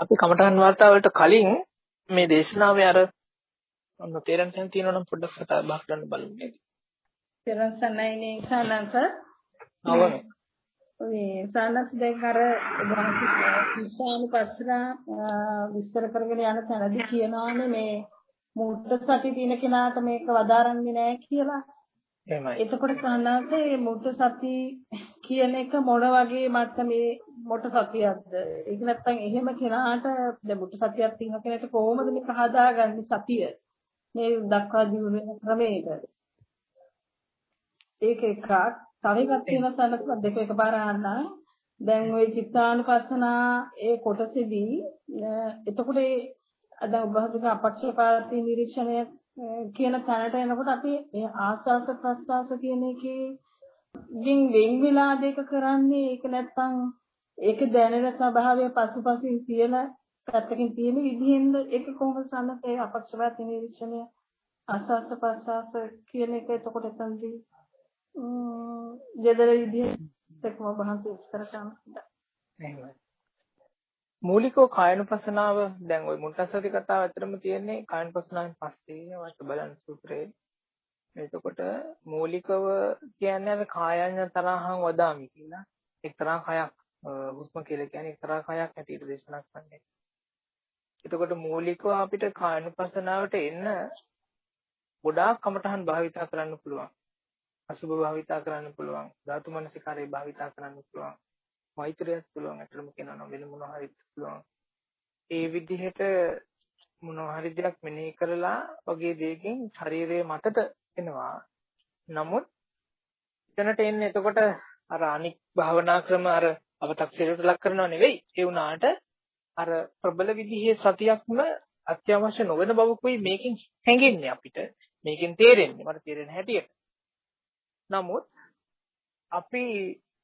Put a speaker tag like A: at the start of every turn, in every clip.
A: අපි කමඨහන් වාර්තාවලට කලින් මේ දේශනාවේ අර ඔන්න තේරෙන තැන තියෙනවා නම් පොඩ්ඩක් කතා බහ කරන්න බලමු?
B: තේරෙන සන්නයිනේ සනස.
A: අවම.
B: ඔය සනස් දැන් අර විස්තාන පස්සලා විස්තර කරගෙන යන තැනදී කියනවානේ මේ මුත්ත සති තියෙන කෙනාට මේක වදාරන්නේ නැහැ කියලා.
A: එහෙමයි.
B: එතකොට සන්නාසේ මුත්ත සති කියන එක මොන වගේ මට්ටමේ මොට සතියක්ද? ඒක නැත්තම් එහෙම කෙනාට දැන් මුත්ත සතියක් තියෙන කෙනාට කොහොමද මේක හදාගන්නේ සතිය? මේ දක්වා දියුණු ක්‍රමයකට. ඒක එකක්. තව එකක් තියෙන සනස දෙක එකපාර අහන්නා. දැන් ওই චිත්තානුපස්සනා ඒ කොටසේදී එතකොට දැන් උභාසික අපක්ෂපාතී නිරීක්ෂණය කියන තැනට එනකොට අපි මේ ආස්වාස ප්‍රස්වාස කියන එකේ ගින් වෙන් වෙලා දෙක කරන්නේ ඒක නැත්තම් ඒක දැනෙන ස්වභාවය පසුපසින් තියෙන පැත්තකින් තියෙන විදිහෙන්ද ඒක කොහොමද සම්මත ඒ අපක්ෂපාතී නිරීක්ෂණය? ආස්වාස ප්‍රස්වාස කියන එක එතකොට එතනදී ජෙදර විදිහට කොහොමද බහන්සේ විස්තර කරන්න
A: එහෙමයි. මූලිකව කායනුපසනාව දැන් ওই මුල්ටස්සති කතාව ඇත්තටම තියෙන්නේ කායනුපසනාවෙන් පස්සේ. වට බලන සූත්‍රයේ. එතකොට මූලිකව කියන්නේ අර කායඤ්ඤ තරහං වදාමි කියලා. එක්තරා කයක් හුස්ම කියලා කියන්නේ එක්තරා කයක් හැටියට දේශනා කරන්නේ. එතකොට මූලිකව අපිට කායනුපසනාවට එන්න ගොඩාක් කමඨහන් භාවිතා කරන්න පුළුවන්. අසුභ භාවිතා කරන්න පුළුවන්. ධාතු මනසිකාරය භාවිතා කරන්න පුළුවන්. මෛත්‍රියක් පුළුවන් අතරම කියනවා නම් වෙන මොනවා හරි පුළුවන්. ඒ විදිහට මොනවා හරි දෙයක් මෙනෙහි කරලා වගේ දෙයකින් ශරීරයේ මතට එනවා. නමුත් එතනට එන්නේ එතකොට අර අනික් භාවනා ක්‍රම අර අව탁සිරයට ලක් කරනව නෙවෙයි. ඒ වුණාට අර ප්‍රබල විදිහේ සතියක්ම අත්‍යවශ්‍ය නොවන බවකුයි මේකෙන් හැඟෙන්නේ අපිට. මේකෙන් තේරෙන්නේ. මට තේරෙන හැටියට. නමුත් අපි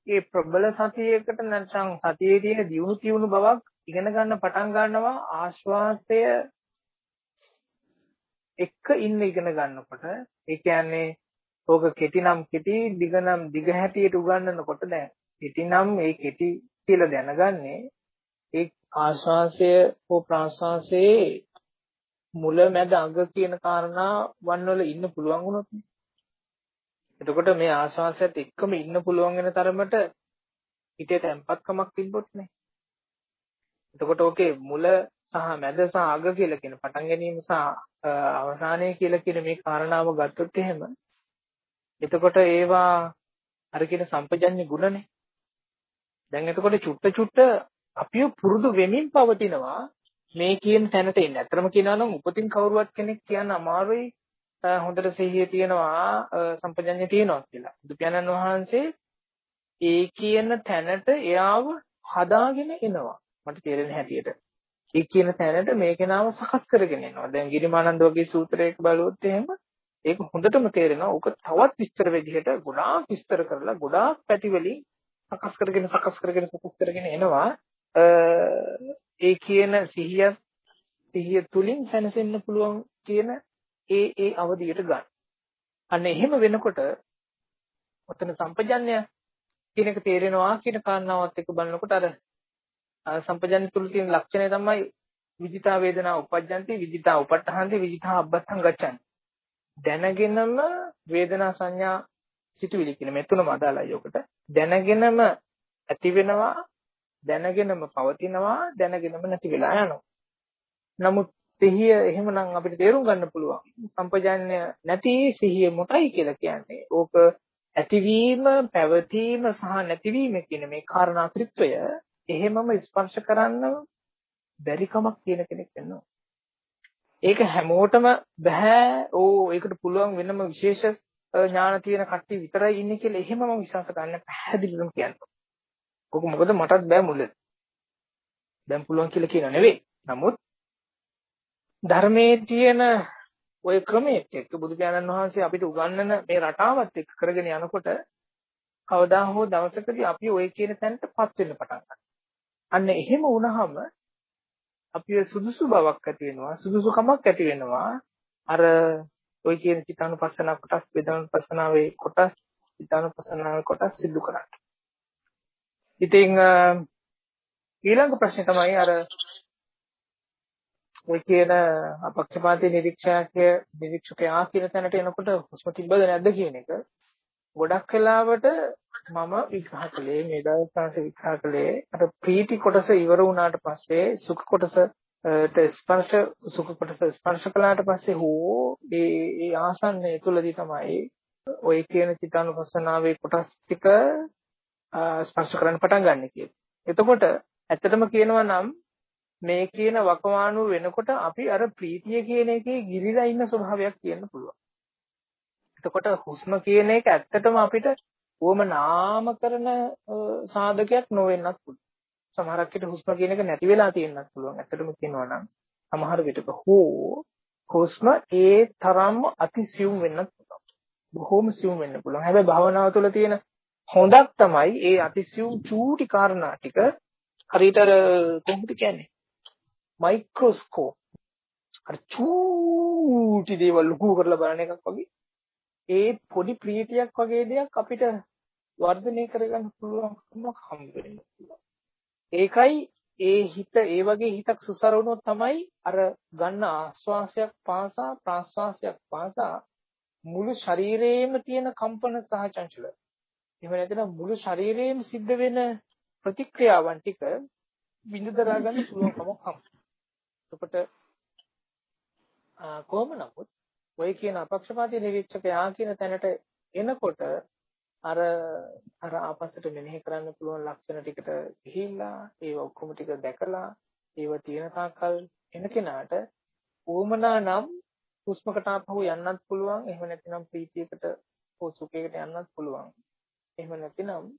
A: ඒ ප්‍රබල සතියේකට නැත්නම් සතියේ තියෙන දියුණු තියුණු බවක් ඉගෙන ගන්න පටන් ගන්නවා ආශ්වාසය එක්ක ඉන්න ඉගෙන ගන්නකොට ඒ කියන්නේ ඕක කෙටි නම් කෙටි දිග නම් දිග හැටියට උගන්වනකොට දැන් කෙටි නම් ඒ කෙටි කියලා දැනගන්නේ ඒ ආශ්වාසය හෝ ප්‍රාශ්වාසයේ මුල මැද අග කියන කාරණා වන් වල ඉන්න පුළුවන් වුණොත් එතකොට මේ ආශ්වාසයත් එක්කම ඉන්න පුළුවන් වෙන තරමට හිතේ තැම්පත්කමක් තිබ්බොත් නේ. එතකොට ඕකේ මුල සහ මැද සහ අග කියලා කියන පටන් ගැනීම සහ අවසානය කියලා කියන මේ කාරණාව ගත්තොත් එහෙම එතකොට ඒවා අර කියන සම්පජඤ්ඤ ගුණනේ. දැන් එතකොට චුට්ට චුට්ට අපිව පුරුදු වෙමින් පවතිනවා මේ කියන තැනට එන්න. ඇත්තම කියනවා නම් උපතින් කවුරුවත් කෙනෙක් කියන්න අමාරුයි හොඳට සිහිය තියෙනවා සම්පජඤ්ඤය තියෙනවා කියලා. බුදු පියාණන් වහන්සේ ඒ කියන තැනට එයාව හදාගෙන එනවා. මට තේරෙන හැටියට. ඒ කියන තැනට මේ කෙනාව සකස් කරගෙන එනවා. දැන් ගිරිමානන්ද වගේ සූත්‍රයක බලුවොත් එහෙම ඒක හොඳටම තේරෙනවා. ඕක තවත් විස්තර විදිහට ගොඩාක් විස්තර කරලා ගොඩාක් පැති වලින් සකස් කරගෙන සකස් කරගෙන සකස් කරගෙන එනවා. ඒ කියන සිහිය සිහිය තුලින් සැනසෙන්න පුළුවන් කියන ඒ ඒ අවධියට ගන්න. අන්න එහෙම වෙනකොට ඔතන සම්පජන්‍ය කියන එක තේරෙනවා කියන කාරණාවත් එක්ක බලනකොට අර සම්පජන්‍ය තුල තියෙන ලක්ෂණය තමයි විජිතා වේදනා උපජ්ජන්ති විජිතා උපට්ඨහන්ති විජිතා අබ්බත්තං ගච්ඡanti. දැනගෙනම වේදනා සංඥා සිතුවිලි කියන මේ තුනම අදාළයි ඔකට. දැනගෙනම ඇති වෙනවා දැනගෙනම පවතිනවා දැනගෙනම නැති වෙලා යනවා. නමුත් සිහිය එහෙමනම් අපිට තේරුම් ගන්න පුළුවන්. සම්පජාන්‍ය නැති සිහිය මොටයි කියලා කියන්නේ. ඕක ඇතිවීම, පැවතීම සහ නැතිවීම කියන මේ කාරණා ත්‍රිත්වය එහෙමම ස්පර්ශ කරන්න බැරි කමක් තියෙන කෙනෙක් වෙනවා. ඒක හැමෝටම බෑ. ඕ ඒකට පුළුවන් වෙනම විශේෂ ඥාන තියෙන කට්ටිය විතරයි ඉන්නේ කියලා එහෙමම විශ්වාස කරන්න පැහැදිලිවම කියනවා. කොක මොකද මටත් බෑ මුල. දැන් පුළුවන් කියලා කියන නෙවෙයි. නමුත් ධර්මයේ තියෙන ওই ක්‍රමයට එක්ක බුදු පියාණන් වහන්සේ අපිට උගන්වන මේ රටාවත් එක්ක කරගෙන යනකොට කවදා හෝ දවසකදී අපි ওই කියන තැනටපත් වෙන්න පටන් ගන්නවා. අන්න එහෙම වුණාම අපි සුදුසු බවක් ඇති වෙනවා සුදුසුකමක් ඇති වෙනවා අර ওই කියන චිත්තානුපස්සන කොටස් වේදනානුපස්සනාවේ කොටස් චිත්තානුපස්සනාවේ කොටස් සිදු කරන්න. ඉතින් ඊළඟ ප්‍රශ්නේ තමයි අර ඔය කියන අපක්ෂපාතී නිරීක්ෂකය නිරීක්ෂකයා කියන තැනට එනකොට හුස්ම තිබ්බද නැද්ද කියන එක ගොඩක් වෙලාවට මම විග්‍රහ කළේ මේ දවස්වල විග්‍රහ කළේ අර ප්‍රීති කොටස ඉවර වුණාට පස්සේ සුඛ කොටසට ස්පර්ශ සුඛ කොටස ස්පර්ශ කළාට පස්සේ හෝ ඒ ඒ ආසන්නය තුලදී තමයි ඔය කියන චිත්තානුපස්සනාවේ කොටස් ටික ස්පර්ශ කරන්න පටන් ගන්න කියලා. එතකොට ඇත්තටම කියනවා නම් මේ කියන වකවානුව වෙනකොට අපි අර ප්‍රීතිය කියන එකේ ගිරිලා ඉන්න ස්වභාවයක් තියෙන්න පුළුවන්. එතකොට හුස්ම කියන එක ඇත්තටම අපිට ඕම නාමකරන සාධකයක් නොවෙන්නත් පුළුවන්. සමහරක් විට හුස්ම කියන එක නැති වෙලා තියෙන්නත් පුළුවන්. ඇත්තටම කියනවා නම් සමහර විටක හෝ හුස්ම ඒ තරම්ම අතිසියුම් වෙන්නත් පුළුවන්. බොහොම සියුම් වෙන්න පුළුවන්. හැබැයි භාවනාව තුළ තියෙන හොඳක් තමයි ඒ අතිසියුම් චූටි කාරණා ටික හරියට අර කොහොමද කියන්නේ? මයික්‍රොස්කෝප් අර චූටි දේවල් ලොකු කරලා බලන එකක් වගේ ඒ පොඩි ප්‍රීතියක් වගේ දෙයක් අපිට වර්ධනය කරගන්න පුළුවන්කමක් හම්බ වෙනවා. ඒකයි ඒ හිත ඒ වගේ හිතක් සුසර වුණොත් තමයි අර ගන්න ආස්වාසයක් පාසා ප්‍රාස්වාසයක් පාසා මුළු ශරීරයේම තියෙන කම්පන සහ චංචල. එහෙම නැත්නම් මුළු ශරීරයේම සිද්ධ වෙන ප්‍රතික්‍රියාවන් ටික බිඳ දරා ගන්න පුළුවන්කමක් හම්බ. එතකොට කොහොම නමුත් ඔය කියන අපක්ෂපාතී නිරීක්ෂකයා කියන තැනට එනකොට අර අර ආපස්සට මෙනෙහි කරන්න පුළුවන් ලක්ෂණ ටිකට ගිහිල්ලා ඒව ඔක්කොම ටික දැකලා ඒව තියෙන තාක්කල් එන කෙනාට ඕමනා නම් හුස්මකට ආපහු යන්නත් පුළුවන් එහෙම නැතිනම් ප්‍රීතියකට හෝ සුඛයකට යන්නත් පුළුවන් එහෙම නැතිනම්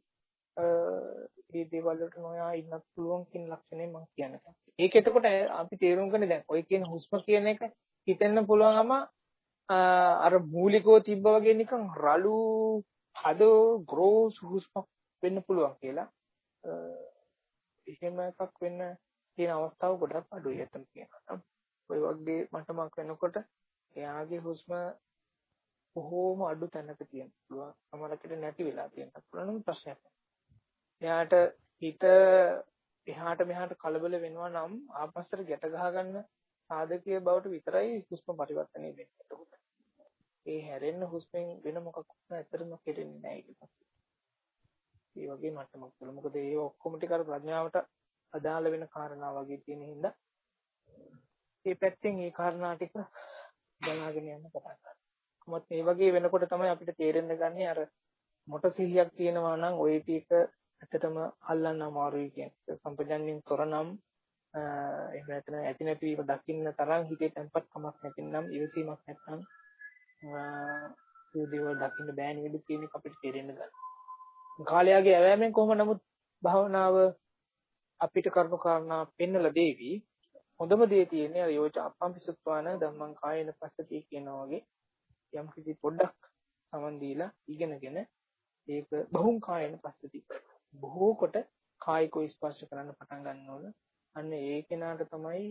A: ඒ දේවල් වලට නොයා ඉන්නත් පුළුවන් කියන ලක්ෂණය මම කියන්නේ. ඒක එතකොට අපි තේරුම් ගන්න දැන් ඔය කියන හුස්ම කියන එක හිතෙන්න පුළුවන්ම අර මූලිකව තිබ්බා වගේ නිකන් රළු හද ග්‍රෝස් හුස්මක් වෙන්න පුළුවන් කියලා. එහෙම එකක් වෙන්න තියෙන අවස්ථාව ගොඩක් අඩුයි එතන කියනවා. ඔය වගේ මට්ටමක් වෙනකොට එයාගේ හුස්ම බොහෝම අඩු තැනක තියෙන පුළුවන්. සමහරකට නැති වෙලා තියෙන පුළුවන් ප්‍රශ්නයක්. එයාට හිත එහාට මෙහාට කලබල වෙනවා නම් ආපස්සට ගැට ගහ ගන්න සාධකීය බවට විතරයි හුස්ම පරිවර්තනය වෙන්නේ. ඒ හැරෙන්න හුස්මෙන් වෙන මොකක් වුණත් ඇත්තටම කෙරෙන්නේ නැහැ ඊට පස්සේ. ඒ වගේ මට්ටමක් වල. මොකද ඒ ඔක්කොම ටික අර ප්‍රඥාවට අදාළ වෙන කාරණා වගේ තියෙන හින්දා මේ පැත්තෙන් ඒ කාරණා ටික බලාගෙන යන්න පටන් ගන්නවා. මොකද මේ වගේ වෙනකොට තමයි අපිට තේරෙන්න ගන්නේ අර මොට සිහියක් තියෙනවා නම් ওই ටික ඇත්තටම අල්ලන්න අමාරුයි කියන්නේ. සම්පජන්යෙන් තොරනම් එහෙම නැත්නම් ඇති නැතිව දකින්න තරම් හිතේ තැම්පත් කමක් නැතිනම් ඉවසීමක් නැත්නම් ඒ දේවල් දකින්න බෑ නේද කියන එක අපිට තේරෙන්න ගන්න. කාලයාගේ ඇවෑමෙන් කොහොම නමුත් භාවනාව අපිට කරුණු කාරණා පෙන්වලා දෙවි. හොඳම දේ තියෙන්නේ අර යෝච අපම්පිසුත්වාන ධම්මං කායන පස්සති කියනවා වගේ යම් කිසි පොඩ්ඩක් සමන් දීලා ඉගෙනගෙන ඒක බහුම් කායන පස්සති. බොහෝ කොට කායිකව ස්පර්ශ කරන්න පටන් ගන්න ඕන. අන්න ඒ කෙනාට තමයි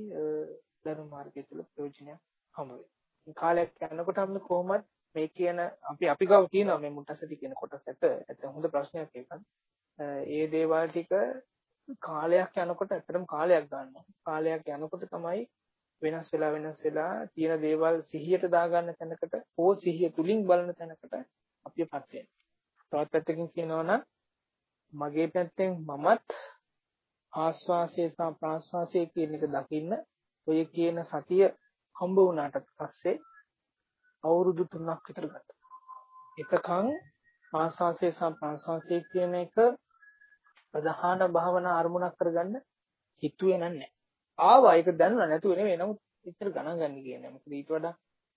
A: ධර්ම මාර්ගය තුළ ප්‍රයෝජනයක් හම්බ වෙන්නේ. කාලයක් යනකොට අපිට කොහොමද මේ කියන අපි අපි ගාව තියෙනවා මේ මුට්ටසටි කියන කොටස ඇත ඇත්ත හොඳ ප්‍රශ්නයක් ඒකත් ඒ දේවල් ටික කාලයක් යනකොට ඇත්තටම කාලයක් ගන්නවා. කාලයක් යනකොට තමයි වෙනස් වෙලා වෙනස් වෙලා තියෙන දේවල් සිහියට දාගන්න තැනකට හෝ සිහිය තුලින් බලන තැනකට අපිපත් වෙනවා. තවත් පැත්තකින් කියනවා නම් මගේ පැත්තෙන් මමත් ආස්වාසය සහ ප්‍රාස්වාසය කියන එක දකින්න ඔය කියන සතිය හම්බ වුණාට පස්සේ අවුරුදු 3ක් විතර ගත්තා. එකකන් ආස්වාසේ සහ ප්‍රාස්වාසේ කියන එක ප්‍රධාන භාවනා අරමුණක් කරගන්න හිතුවේ නැහැ. ආවා ඒක දැනුණා නැතුව නෙවෙයි නමුත් විතර ගණන් ගන්න කියන්නේ. මොකද ඊට වඩා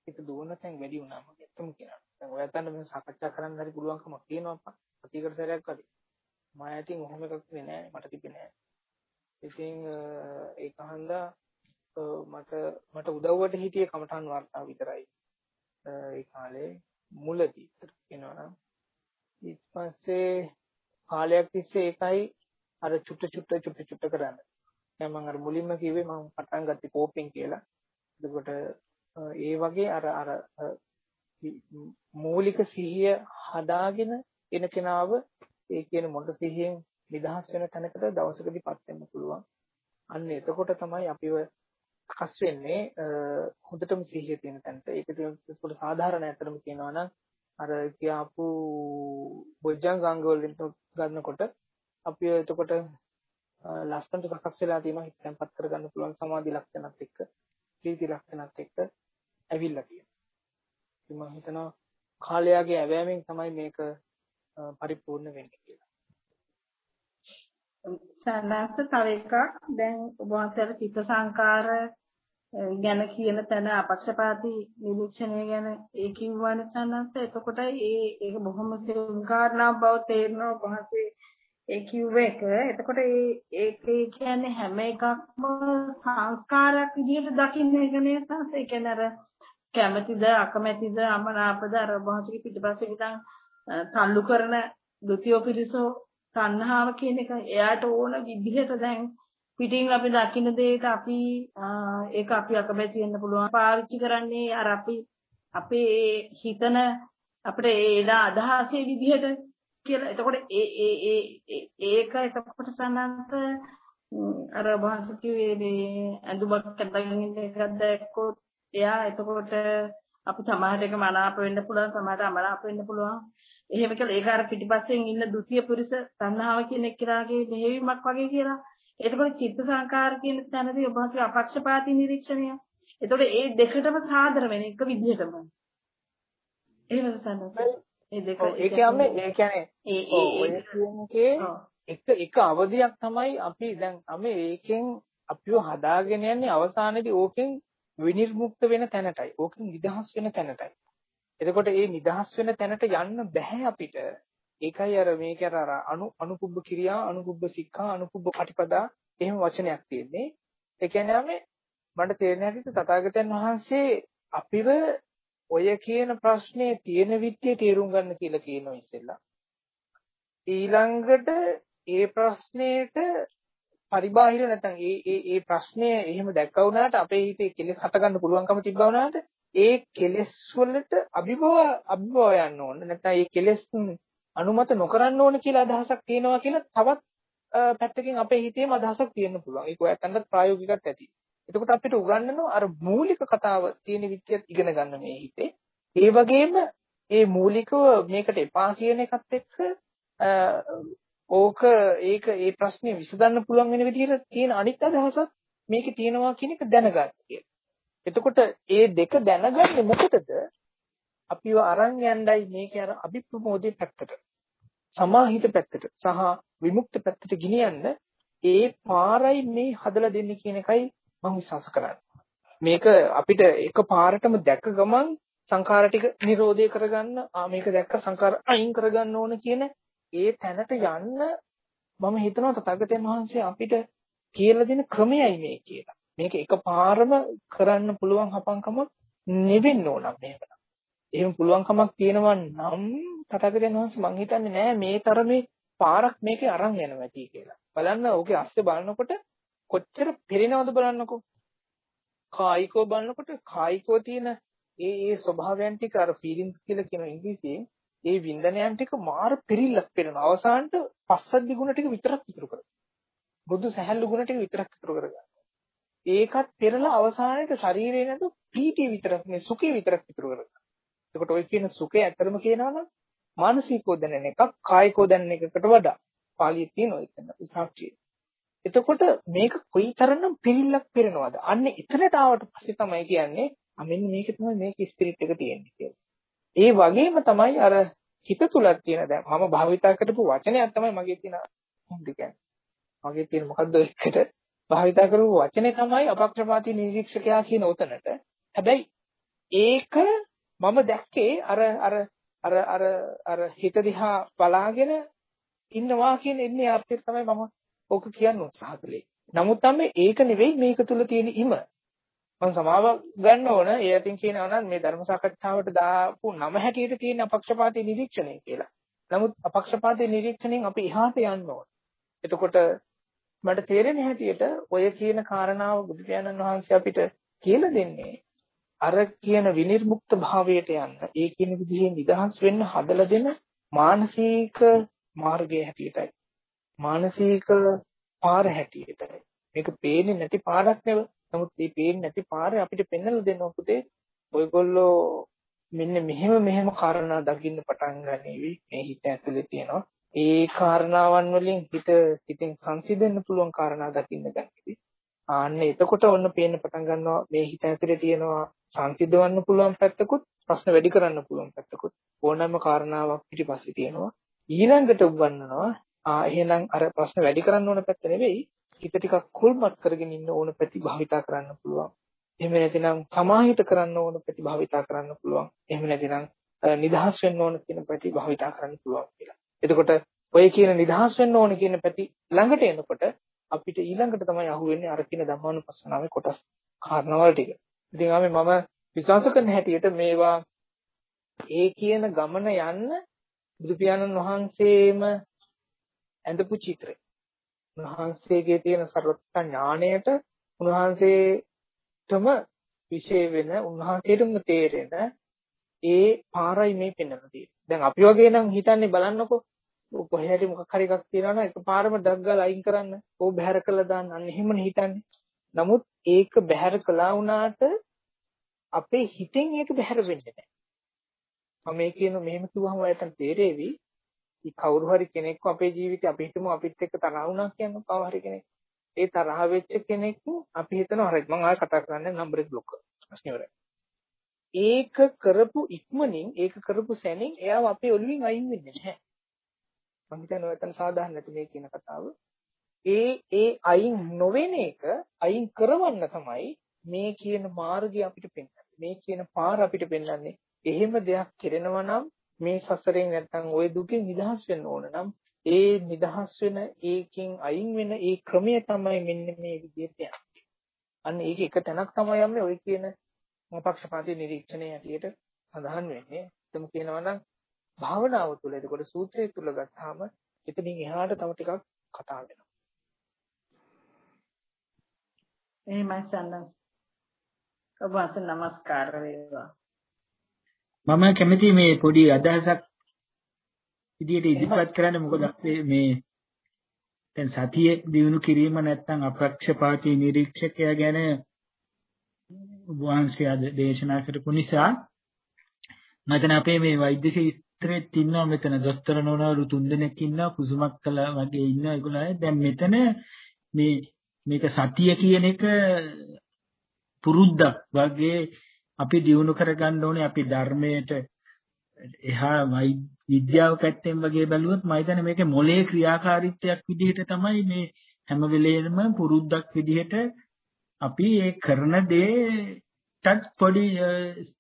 A: ඒක දුවන තැන් වැඩි වුණා මම ඇත්තම කියනවා. දැන් ඔයයන්ට මේ සාකච්ඡා කරන්න හරි පුළුවන්කමක් තියෙනවා අප්පා. ප්‍රතිකට සැරයක් හරි. මම ඇතින් ඔහොම එකක් නෙන්නේ මට තිබෙන්නේ නැහැ. ඉතින් ඒක හන්දා මට මට උදව්වට හිටියේ කමඨාන් වර්තාව විතරයි. ඒ කාලේ මුලදී කියනවා නම් ඊට පස්සේ කාලයක් තිස්සේ ඒකයි අර චුට්ට චුට්ට චුට්ට චුට්ට කරන්න. දැන් මම අර මුලින්ම කිව්වේ මම පටන් ගත්තේ කෝපෙන් කියලා. එතකොට ඒ වගේ අර අර මූලික සිහිය හදාගෙන එන කෙනාව ඒ කියන මොඩ සිහියෙන් නිදහස් වෙන තැනකට දවසකදීපත් වෙන්න පුළුවන්. අන්න එතකොට තමයි අපිව සකස් වෙන්නේ හොඳටම සිහිය තියෙන තැනට. ඒක ඒක සාධාරණ ඇතරම කියනවා නම් අර කියාපු බොජ්ජංග අංග වලින් ගන්නකොට අපි එතකොට ලස්සනට සකස් වෙලා තියෙනවා හිත තැම්පත් කරගන්න පුළුවන් සමාධි ලක්ෂණත් එක්ක ප්‍රීති ලක්ෂණත් එක්ක ඇවිල්ලා තියෙනවා. ඉතින් මම හිතනවා කාලයාගේ ඇවෑමෙන් තමයි මේක පරිපූර්ණ වෙන්නේ කියලා.
B: සන්නස්ස තව එකක් දැන් ඔබ වහන්සේට චිත්ත සංකාර ගැන කියන තැන අපක්ෂපාතී නිරීක්ෂණය ගැන ඒ කිව්වනේ සන්නස්ස එතකොට ඒ ඒක බොහොම සංකාරණා බව තේරෙනවා වහන්සේ ඒ කිව්ව එක. එතකොට ඒ ඒකේ කියන්නේ හැම එකක්ම සංස්කාරයක් විදිහට දකින්න එක නේ සංස ඒ කියන්නේ අර කැමැතිද අකමැතිද අමනාපද අර වහන්සේගේ පිටිපස්සේ ඉඳන් තල්ලු කරන ද්විතිය පිරිසෝ තණ්හාව කියන එක එයාට ඕන විදිහට දැන් පිටින් අපි දකින්න දෙයට අපි ඒක අපි අකමැති වෙන්න පුළුවන් පාවිච්චි කරන්නේ අර අපි අපේ හිතන අපේ ඒලා අදහසේ විදිහට කියලා එතකොට ඒ ඒ ඒ ඒක එතකොට සනන්ත අර භාෂිතයේ මේ ඇඳුමක් කඩගෙන ඉන්න එකක් දැක්කොත් එයා එතකොට අපි සමහරට එක මනාප වෙන්න පුළුවන් සමහරට අමනාප වෙන්න පුළුවන් එහෙම කියලා ඒක අර පිටිපස්සෙන් ඉන්න ဒ ුතිය පුරුෂ තණ්හාව කියන එක්කලාගේ මෙහෙවීමක් වගේ කියලා. එතකොට චිත්ත සංකාර කියන තැනදී ඔබ හසු අපක්ෂපාතී නිරීක්ෂණය. එතකොට ඒ දෙකටම සාදර වෙන එක විදිහටම. එහෙමද සන්නස?
A: ඒ දෙක ඒ කියන්නේ ඒ කියන්නේ එක එක අවධියක් තමයි අපි දැන් අපි ඒකෙන් අපිව හදාගෙන යන්නේ අවසානයේදී ඕකෙන් විනිර්මුක්ත වෙන තැනටයි. ඕකෙන් නිදහස් වෙන තැනටයි. එතකොට මේ නිදහස් වෙන තැනට යන්න බෑ අපිට. ඒකයි අර මේක අර අනු අනුකුබ්බ කිරියා අනුකුබ්බ සික්ඛා අනුකුබ්බ පටිපදා එහෙම වචනයක් තියෙන්නේ. ඒ කියන්නේ මේ මට තේරෙන හැටියට තථාගතයන් වහන්සේ අපිව ඔය කියන ප්‍රශ්නේ තියෙන විදිහේ තේරුම් ගන්න කියලා කියනවා ඉස්සෙල්ලා. ඊළඟට ඒ ප්‍රශ්නේට පරිබාහිර නැත්නම් ඒ ඒ ඒ ප්‍රශ්නය එහෙම දැක්කා වුණාට අපේ හිතේ කෙලෙස් හට ගන්න පුළුවන්කම තිබ්බා වුණාට ඒ කෙලෙස් වලට අභිභව අභිභව යන්න ඕන. නැත්නම් ඒ කෙලෙස් අනුමත නොකරන්න ඕන කියලා අදහසක් තියෙනවා කියලා තවත් පැත්තකින් අපේ හිතේම අදහසක් තියෙන්න පුළුවන්. ඒක ඔයයන්ටත් ප්‍රායෝගිකත් ඇති. එතකොට අපිට උගන්වනවා අර මූලික කතාව තියෙන විදිහට ඉගෙන ගන්න මේ හිතේ. ඒ වගේම ඒ මූලිකව මේකට එපා කියන එකත් එක්ක ඕක ඒක ඒ ප්‍රශ්නේ විසඳන්න පුළුවන් වෙන විදිහට තියෙන අනිත් අදහසත් මේකේ තියෙනවා කියන එක දැනගන්න කියලා. එතකොට ඒ දෙක දැනගන්නේ මොකටද? අපිව අරන් යන්නයි මේක අර අභිප්‍රමෝදයේ පැත්තට. සමාහිත පැත්තට සහ විමුක්ත පැත්තට ගෙනියන්න ඒ පාරයි මේ හදලා දෙන්නේ කියන එකයි මම විශ්වාස කරන්නේ. මේක අපිට එක පාරටම දැක ගමන් සංඛාර ටික නිරෝධය කරගන්න ආ මේක දැක්ක සංඛාර අයින් කරගන්න ඕන කියන ඒ තැනට යන්න මම හිතනවා තථාගතයන් වහන්සේ අපිට කියලා දෙන ක්‍රමයයි මේ කියලා. මේක එකපාරම කරන්න පුළුවන් හපංකම නෙවෙන්න ඕන මේකට. එහෙම පුළුවන්කමක් තියෙනවා නම් තථාගතයන් වහන්සේ මං හිතන්නේ නෑ මේ තරමේ පාරක් මේකේ අරන් යනවා ඇති කියලා. බලන්න ඕකේ අස්සේ බලනකොට කොච්චර පෙරෙනවද බලන්නකෝ. කායිකව බලනකොට කායිකව තියෙන ඒ ඒ ස්වභාවයන් ටික අර ෆීලිංස් කියලා කියන ඉංග්‍රීසියෙන් ඒ වින්දනයන් ටික මාර පිරිල්ලක් පෙරෙනවා. අවසානට පස්සද්ධි ගුණ ටික විතරක් ඉතුරු කරගන්නවා. බුදු සහැල්ලු ගුණ ටික විතරක් ඉතුරු කරගන්නවා. ඒකත් පෙරලා අවසානයේ ශරීරේ නැතු ප්‍රීතිය විතරක් නේ සුඛය විතරක් ඉතුරු කරගන්නවා. එතකොට ඔය කියන සුඛය ඇත්තම කියනවා නම් මානසිකව දැනෙන එකක් කායිකව දැනෙන එකකට වඩා පාළියේ තියෙනවා එතන සාක්ෂිය. එතකොට මේක කොයිතරම් පිළිලක් පෙරනවද? අන්න එතනට ආවට පස්සේ තමයි කියන්නේ මෙන්න මේක තමයි මේක ස්පිරිට් එක තියෙන්නේ කියලා. ඒ වගේම තමයි අර හිත තුලක් තියෙන දැන් මම භාවිතා කරපු වචනයක් තමයි මගේ තියෙන මොකද කියන්නේ. මගේ තියෙන මොකද්ද එකට භාවිතා කරපු වචනේ තමයි අපක්ෂපාතී නිරීක්ෂකයා කියන උතනට. හැබැයි ඒක මම දැක්කේ අර අර අර අර අර හිත දිහා බලාගෙන ඉන්නවා කියන ඉන්නේ අර්ථය තමයි මම ඕක කියන්න උත්සාහ කළේ. නමුත් තමයි ඒක නෙවෙයි මේක තුල තියෙන ඉම. මම සමාව ගන්න ඕන. ඒ අතින් කියනවා නම් මේ ධර්ම සාකච්ඡාවට දාපු නම හැටියට තියෙන අපක්ෂපාතී නිරීක්ෂණය කියලා. නමුත් අපක්ෂපාතී නිරීක්ෂණයෙන් අපි එහාට යන්න ඕන. එතකොට මට තේරෙන හැටියට ඔය කියන කාරණාව බුදු පියාණන් වහන්සේ අපිට කියලා දෙන්නේ අර කියන විනිර්මුක්ත භාවයට යන්න ඒ කියන විදිහේ නිදහස් වෙන්න හදලා දෙන මානසික මාර්ගය හැටියටයි මානසික පාර හැටියටයි මේක පේන්නේ නැති පාරක් නෙව නමුත් මේ පේන්නේ නැති පාරේ අපිට පෙන්වලා දෙනවා පුතේ. ඔයගොල්ලෝ මෙන්න මෙහෙම මෙහෙම කාරණා දකින්න පටන් ගන්නේවි. මේ හිත ඇතුලේ තියෙනවා. ඒ කාරණාවන් වලින් හිත හිතෙන් සංසිඳෙන්න පුළුවන් කාරණා දකින්න ගන්නේවි. ආන්න එතකොට ඔන්න පේන්න පටන් ගන්නවා මේ හිත ඇතුලේ තියෙනවා සංසිඳවන්න පුළුවන් පැත්තකුත් ප්‍රශ්න වැඩි කරන්න පුළුවන් පැත්තකුත් ඕනෑම කාරණාවක් පිටිපස්සේ තියෙනවා. ඊළඟට උගන්වනවා ආ එහෙනම් අර ප්‍රශ්න වැඩි කරන්න ඕන පැත්ත නෙවෙයි හිත ටිකක් කුල්මත් කරගෙන ඉන්න ඕන පැති භාවිතා කරන්න පුළුවන්. එහෙම නැතිනම් සමාහිත කරන්න ඕන පැති භාවිතා කරන්න පුළුවන්. එහෙම නැතිනම් නිදහස් වෙන්න ඕන කියන පැති භාවිතා කරන්න පුළුවන් කියලා. එතකොට ඔය කියන නිදහස් වෙන්න ඕන කියන පැති ළඟට එනකොට අපිට ඊළඟට තමයි අහුවෙන්නේ අර කියන ධම්මානුපස්සනාවේ කොටස් කාරණාවල් ටික. ඉතින් ආමේ මම විශ්වාස කරන හැටියට මේවා ඒ කියන ගමන යන්න බුදු පියාණන් වහන්සේම ඇඳපු චිත්‍රය. උන්වහන්සේගේ තියෙන සර්වඥ ඥාණයට උන්වහන්සේටම විශේෂ වෙන උන්වහන්සේටම තේරෙන ඒ පාරයි මේ පෙන්වලා තියෙන්නේ. දැන් අපි වගේ නම් හිතන්නේ බලන්නකෝ කොහේ හරි මොකක් හරි එකක් තියනවා නම් එකපාරම ඩග් ගාලා අයින් කරන්න ඕක බැහැර කළා දාන්න අන්න එහෙමනේ හිතන්නේ. නමුත් ඒක බැහැර කළා වුණාට අපේ හිතෙන් ඒක බැහැර වෙන්නේ නැහැ. මම මේ කියන මෙහෙම කිව්වම ඔයාලට තේරෙවි කවුරු හරි කෙනෙක්ව අපේ ජීවිතේ අපි හිතමු අපිත් එක්ක තරහ වුණා කියන්නේ කවුරු හරි කෙනෙක්. ඒ තරහ වෙච්ච කෙනෙක් අපි හිතනවා හරි මම ආයෙ කතා කරන්නේ නම්බර් එක બ્લોක් කරනවා. ප්‍රශ්නේ ඉවරයි. ඒක කරපු ඉක්මනින් ඒක කරපු සැනින් එයාව අපේ ඔළුවෙන් අයින් වෙන්නේ නැහැ. මම හිතන්නේ ඔයතන සාධාරණ නැති මේ කියන කතාව. ඒ ඒ අයින් නොවෙන එක අයින් කරවන්න තමයි මේ කියන මාර්ගය අපිට පෙන්වන්නේ. මේ කියන පාර අපිට පෙන්වන්නේ. එහෙම දෙයක් කෙරෙනවා නම් මේ සසරෙන් නැත්තම් ওই දුකෙන් නිදහස් වෙන්න ඕන නම් ඒ නිදහස් වෙන ඒකෙන් අයින් වෙන ඒ ක්‍රමය තමයි මෙන්න මේ විදිහට යන්නේ. අන්න ඒක එක තැනක් තමයි යන්නේ ඔය කියන පක්ෂපාතී නිරීක්ෂණය ඇටියට සඳහන් වෙන්නේ. එතම කියනවා නම් භාවනාව තුළ එතකොට සූත්‍රය තුළ ගත්තාම එතනින් එහාට තව ටිකක් කතා වෙනවා.
B: එහෙමයි සන්නස්. ඔබ අස නමස්කාර වේවා.
C: මම කැමති මේ පොඩි අදහසක් විදියට ඉදිරිපත් කරන්න මොකද මේ දැන් සතිය දිනු කිරීම නැත්නම් අපක්ෂපාතී නිරීක්ෂකයා ගැන වහන්සේ අද දේශනා කරපු නිසා මතන අපේ මේ වෛද්‍ය ශාස්ත්‍රෙත් ඉන්නවා මෙතන දොස්තර නෝනාවරු තුන්දෙනෙක් ඉන්නවා කුසුමක් කළා වගේ ඉන්නවා ඒගොල්ලෝ දැන් මෙතන මේ මේක සතිය කියන එක පුරුද්දක් වගේ අපි දියුණු කරගන්න ඕනේ. අපි ධර්මයට එහා විද්‍යාව පැත්තෙන් වගේ බැලුවොත් මම හිතන්නේ මේකේ මොලේ ක්‍රියාකාරීත්වයක් විදිහට තමයි මේ හැම වෙලේම පුරුද්දක් විදිහට අපි ඒ කරන දේටත් පොඩි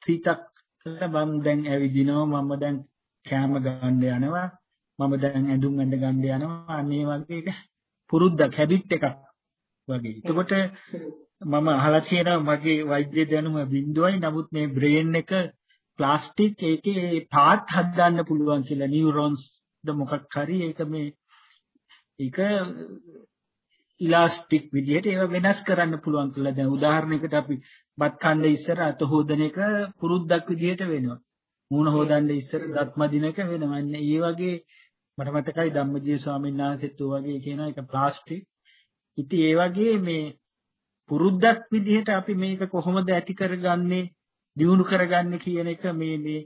C: සිතක්. මම දැන් ඇවිදිනවා මම දැන් කැම ගන්න යනවා මම දැන් ඇඳුම් ඇඳ ගන්න යනවා අනේ වගේ එක පුරුද්දක් හැබිට් එකක් වගේ. එතකොට මම අහලා තියෙනවා මගේ වෛද්‍ය දැනුම බිඳුවයි නමුත් මේ බ්‍රේන් එක ප්ලාස්ටික් ඒකේ පාත් හදන්න පුළුවන් කියලා නියුරෝන්ස් ද මොකක් හරි ඒක මේ ඒක ඉලාස්ටික් විදිහට ඒව වෙනස් කරන්න පුළුවන් කියලා දැන් උදාහරණයකට අපි බත් කන්න ඉස්සර අත හොදන එක පුරුද්දක් විදිහට වෙනවා මූණ හොදන්න ඉස්සර දත් මදින එක වෙනවා ඒ වගේ මට මතකයි ධම්මජීව ස්වාමීන් වහන්සේත් ඔය වගේ කියන එක ප්ලාස්ටික් ඉතින් ඒ වගේ මේ පුරුද්දක් විදිහට අපි මේක කොහොමද ඇති කරගන්නේ දියුණු කරගන්නේ කියන එක මේ මේ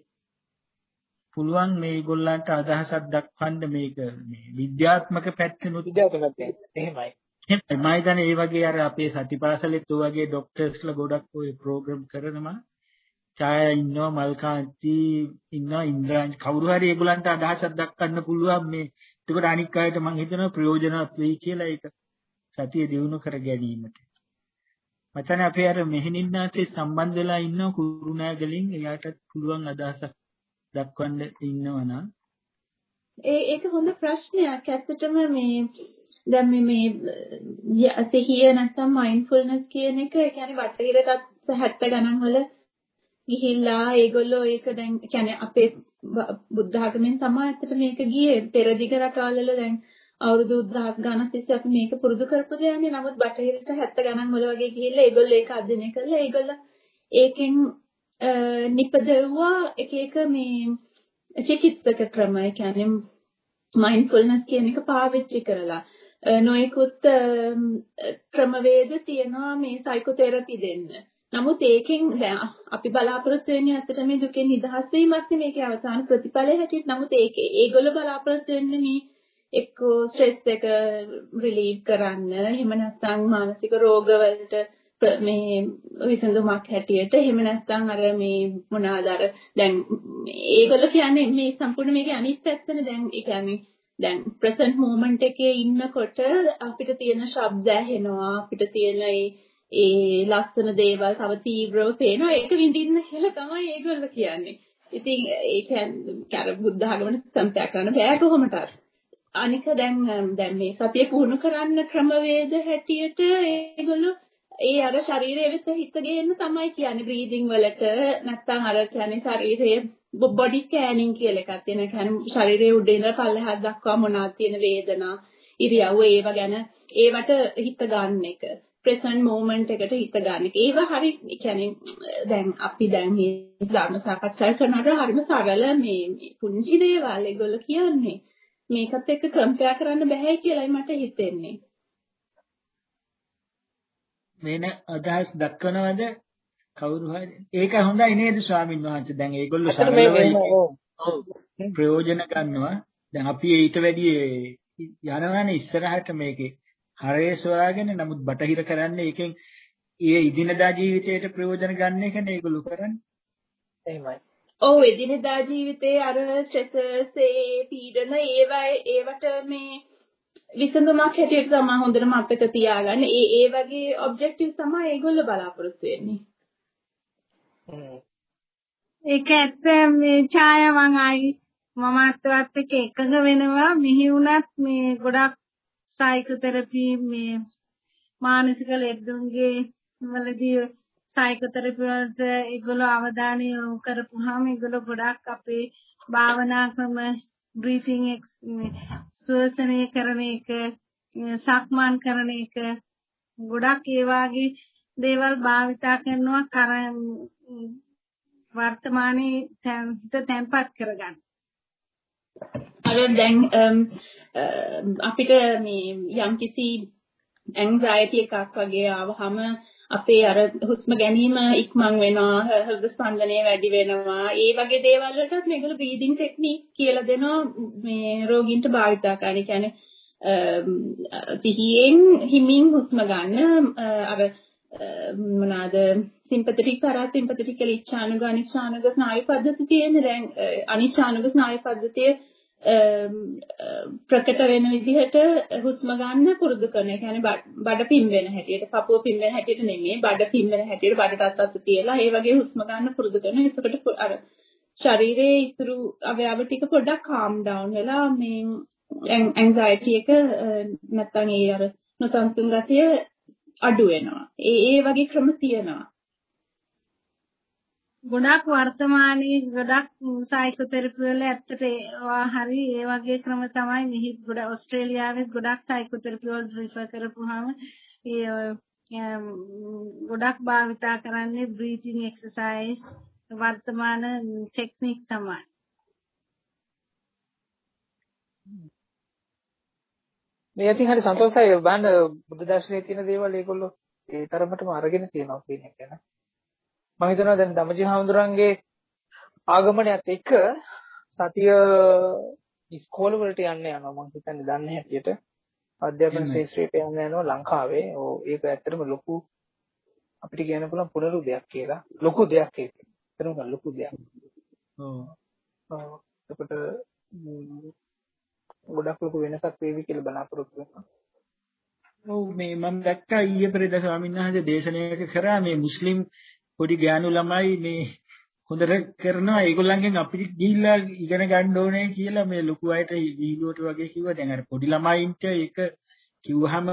C: පුළුවන් මේගොල්ලන්ට අදහසක් දක්වන්න මේක මේ විද්‍යාත්මක පැත්තෙනුත්
A: විද්‍යාත්මක එහෙමයි.
C: එහෙමයි. මම හිතන්නේ ඒ වගේ අර අපේ සතිපාසලෙත් ඔය වගේ ડોක්ටර්ස්ලා ගොඩක් ඔය ප්‍රෝග්‍රෑම් කරනවා ඡායා ඉන්නවා මල්කාන්ති ඉන්නවා ඉන්ද්‍රාණි කවුරු හරි ඒගොල්ලන්ට අදහසක් දක්වන්න පුළුවන් මේ. එතකොට අනික් අයට මම හිතනවා ප්‍රයෝජනවත් වෙයි කියලා ඒක සතිය දිනු කර ගැනීමට. මචං අපේ අර මෙහෙණින්නාසේ සම්බන්ධ වෙලා ඉන්න කුරුණෑගලින්. එයාටත් පුළුවන් අදහසක් දක්වන්න ඉන්නවනම්
D: ඒ ඒක හොඳ ප්‍රශ්නයක්. ඇත්තටම මේ දැන් මේ මේ සිහිය නැත්නම් මයින්ඩ්ෆුල්නස් කියන එක ඒ කියන්නේ බටහිර තත් 70 ගණන් වල ගිහිල්ලා ඒගොල්ලෝ ඒක දැන් කියන්නේ අපේ බුද්ධ ආගමෙන් තමයි ඇත්තට මේක ගියේ පෙරදිග රටවල් වල දැන් අවුරුදු 1000 ගණන් තිස්සේ අපි මේක පුරුදු කරපු දෙයක්නේ. නමුත් බටහිරට 70 ගණන් වල වගේ ගිහිල්ලා ඒගොල්ලෝ ඒක අධ්‍යයනය කරලා ඒගොල්ලෝ ඒකෙන් නිපදවුවා එක එක මේ චිකිත්සක ක්‍රම. ඒ කියන්නේ මයින්ඩ්ෆුල්නස් කියන එක පාවිච්චි කරලා. නොයෙකුත් ක්‍රමවේද තියෙනවා මේ සයිකෝതെරපි දෙන්න. නමුත් ඒකෙන් දැන් අපි බලාපොරොත්තු වෙන්නේ ඇත්තට මේ දුකෙන් නිදහස් වීමක් නේ මේකේ අවසාන ප්‍රතිඵලය හැටියට. නමුත් ඒකේ ඒගොල්ලෝ බලාපොරොත්තු වෙන්නේ මේ එක්ක ස්ට්‍රෙස් එක රිලීව් කරන්න, එහෙම නැත්නම් මානසික රෝගවලට මේ විසඳුමක් හැටියට. එහෙම නැත්නම් අර මේ මොනවාද අර දැන් ඒගොල්ලෝ කියන්නේ මේ සම්පූර්ණ මේකේ අනිත් පැත්තනේ දැන් ඒ කියන්නේ දැන් ප්‍රසන්ට් මොමන්ට් එකේ ඉන්නකොට අපිට තියෙන ශබ්ද ඇහෙනවා. අපිට තියෙන ඒ ලස්සන දේවල් තව තීව්‍රව පේනවා ඒක විඳින්න කියලා තමයි ඒගොල්ලෝ කියන්නේ. ඉතින් ඒ කියන්නේ අර බුද්ධ ආගමන සම්ප්‍රදාය කරන්න බෑ කොහොමද අනික දැන් දැන් මේ සතිය පුහුණු කරන්න ක්‍රමවේද හැටියට ඒගොල්ලෝ ඒ අර ශරීරය වෙත හිත ගේන්න තමයි කියන්නේ බ්‍රීදිං වලට නැත්නම් අර කියන්නේ ශරීරයේ බොඩි ස්කෑනින් කියලා එකක් තියෙනවා. කියන්නේ ශරීරයේ උඩ ඉඳලා පල්ලෙහාට දක්වා මොනවද තියෙන වේදනා, ඉරියව්ව ඒව ගැන ඒවට හිත ගන්න එක. ප්‍රසන්ට් මොමන්ට් එකට හිත ගන්න. ඒව හරි කියන්නේ දැන් අපි දැන් මේ ධර්ම සාකච්ඡා කරනකොට හරිම සරල මේ පුංචි දේවල් ඒගොල්ලෝ කියන්නේ. මේකත් එක්ක කම්පෙයාර් කරන්න බෑ කියලායි මට හිතෙන්නේ.
C: වෙන අදහස් දක්වනවද? කවුරු හරි. ඒක හොඳයි නේද ස්වාමින් වහන්සේ? දැන් ඒගොල්ලෝ සරලව ප්‍රයෝජන ගන්නවා. දැන් අපි ඊට වැඩි යනවානේ ඉස්සරහට මේකේ හරේ සොයාගෙන නමුත් බටහිර කරන්නේ ඒකෙන් ඒ ඉදිනදා ජීවිතයට ප්‍රයෝජන ගන්න එකනේ ඒගොල්ලෝ කරන්නේ
A: එහෙමයි
D: ඔව් එදිනෙදා ජීවිතේ අර ස්ට්‍රෙසර්ස් ඒ පීඩන ඒවා ඒවට මේ විසඳුමක් හැටියට තමයි හොඳට මතක තියාගන්න. ඒ ඒ වගේ ඔබ්ජෙක්ටිව් තමයි ඒගොල්ලෝ බලාපොරොත්තු වෙන්නේ.
B: ඒක ඇත්ත මේ ඡායා මං ආයි මමත්වත් එක්ක එකඟ වෙනවා මෙහි වුණත් මේ ගොඩක් සයිකෝതെරපි මේ මානසික ලෙඩුන්ගේ වලදී සයිකෝതെරපි වලට ඒගොල්ලෝ අවධානය යොමු කරපුවාම ඒගොල්ලෝ ගොඩක් අපේ භාවනා ක්‍රම බ්‍රීතිං ශ්වසනය කරන එක සක්මන් කරන එක ගොඩක් ඒ වාගේ දේවල් භාවිතා කරනවා කර වර්තමානයේ හිත තැම්පත් කරගන්න.
D: අර දැන් um, um, අපිට මේ යම්කිසි ඇන්සයිටි එකක් වගේ ආවහම අපේ අර හුස්ම ගැනීම ඉක්මන් වෙනවා හෘද ස්පන්දනය වැඩි වෙනවා. ඒ වගේ දේවල් වලටත් මේගොල්ලෝ බ්‍රීදිං ටෙක්නික් කියලා දෙනවා. මේ රෝගීන්ට භාවිතා කරන්න. ඒ කියන්නේ um, සිහියෙන් හිමින් හුස්ම ගන්න uh, අර මොනවාද සිම්පතටික් පාරාසිම්පතටික් කියලා ඉච්ඡානුග අනිච්ඡානුග ස්නායු පද්ධති තියෙන දැන් uh, අනිච්ඡානුග ස්නායු පද්ධතිය ප්‍රකට වෙන විදිහට හුස්ම ගන්න පුරුදු කරන. ඒ කියන්නේ බඩ පිම්බෙන හැටියට, පපුව පිම්බෙන හැටියට නෙමෙයි, බඩ පිම්බෙන හැටියට බඩටත් අත තියලා ඒ වගේ හුස්ම ගන්න පුරුදු කරනවා. එතකොට අර ශරීරයේ ඉතුරු අවයව ටික පොඩ්ඩක් calm down වෙලා මේ anxiety එක නැත්තම් ඒ අර නොසන්සුන් ගතිය අඩු වෙනවා. ඒ ඒ වගේ ක්‍රම තියෙනවා.
B: ගොඩක් වර්තමානයේ ගොඩක් සයිකෝതെරපි වල ඇත්තට ඒවා හරි ඒ වගේ ක්‍රම තමයි මෙහි ගොඩ ඕස්ට්‍රේලියාවේ ගොඩක් සයිකෝതെරපි වල රිෆර් කරපුවාම ඒ ගොඩක් භාවිතා කරන්නේ බ්‍රීතිං එක්සර්සයිස් වර්තමාන ටෙක්නික් තමයි.
A: මේ ඉතින් හරි සන්තෝෂයි බලන්න බුද්ධ දර්ශනයේ තියෙන දේවල් ඒගොල්ලෝ ඒ තරමටම අරගෙන තියෙනවා කියන එක නේ. මම හිතනවා දැන් ධම්මජී හාමුදුරන්ගේ ආගමනයත් එක්ක සතිය ඉස්කෝල වලට යන්න යනවා මම හිතන්නේ දන්නේ හැටියට අධ්‍යාපන ශාස්ත්‍රයට යන්න යනවා ලංකාවේ. ඕ ඒක ඇත්තටම ලොකු අපිට කියන්න පුළුවන් පුනරුදයක් කියලා. ලොකු දෙයක් ඒක. ඇත්තටම ලොකු දෙයක්. ඔව්. එතකොට ගොඩක් ලොකු වෙනසක් වේවි කියලා බලාපොරොත්තු වෙනවා.
C: ඔව් මේ මම දැක්කා ඊයේ පෙරේද ස්වාමීන් වහන්සේ දේශනාවක කරා මේ මුස්ලිම් පොඩි ගෑනු ළමයි මේ හොඳට කරනවා. ඒගොල්ලන්ගෙන් අපිට ගිහිල්ලා ඉගෙන ගන්න ඕනේ කියලා මේ ලොකු අයට වීඩියෝට වගේ කිව්වා. දැන් අර පොඩි ළමයින්ට ඒක කිව්වහම